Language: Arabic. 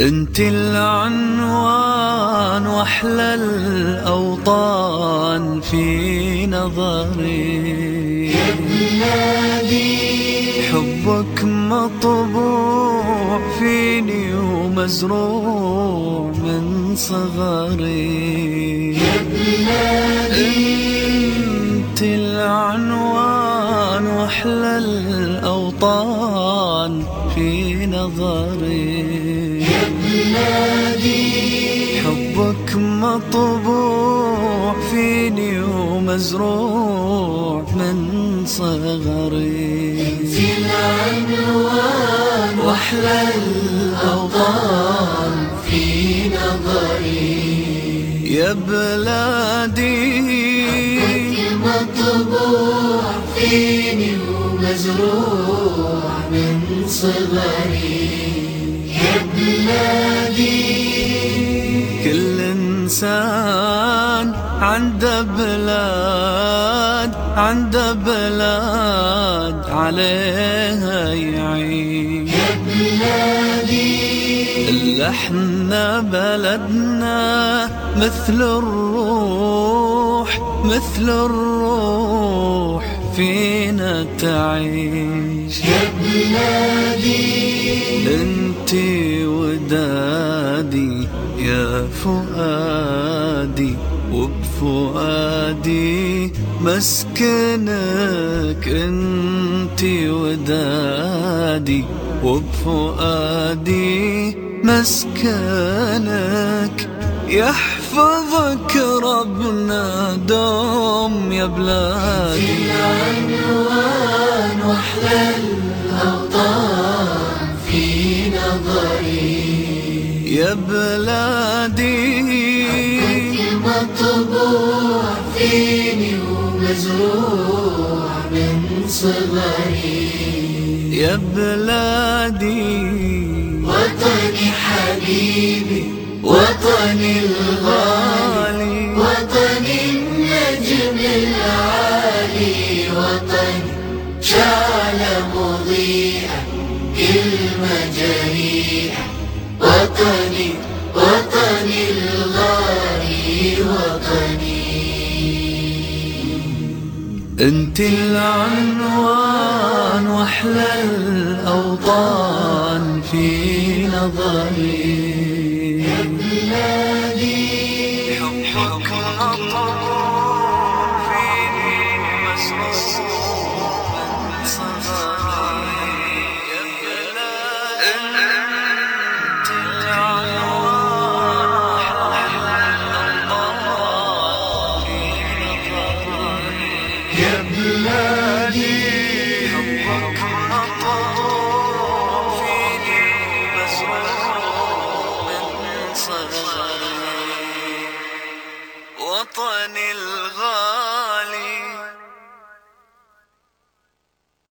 انت العنوان واحلى الأوطان في نظري. يا بلادي. حبك مطبوع. فيني ومزروع من صغري. يا بلادي أنت العنوان وأحلى الأوطان في نظري. يا بلادي حبك مطبوع فيني ومزروع من صغري. واحلى الأوطان في نظري. يا بلادي. مطبوع فيني ومزروع من صغري. يا بلادي. كل إنسان عنده بلاد. عنده بلاد عليها يعيش. يا بلادي. إلا إحنا بلدنا مثل الروح مثل الروح فينا تعيش. يا بلادي. انتي ودادي يا فؤادي. وبفؤادي مسكنك انتي ودادي وبفؤادي مسكنك يحفظك ربنا دوم يا بلادي. العنوان واحلى الأوطان في نظري. يا بلادي من صغري. يا بلادي. وطني حبيبي. وطني الغالي. غالي. وطني النجم العالي. وطني شعلة مضيئة كلمة جريئة وطني وطني الغالي. وطني انت العنوان واحلى الأوطان في نظري. يا بلادي. حبك مطار فيني من صغري.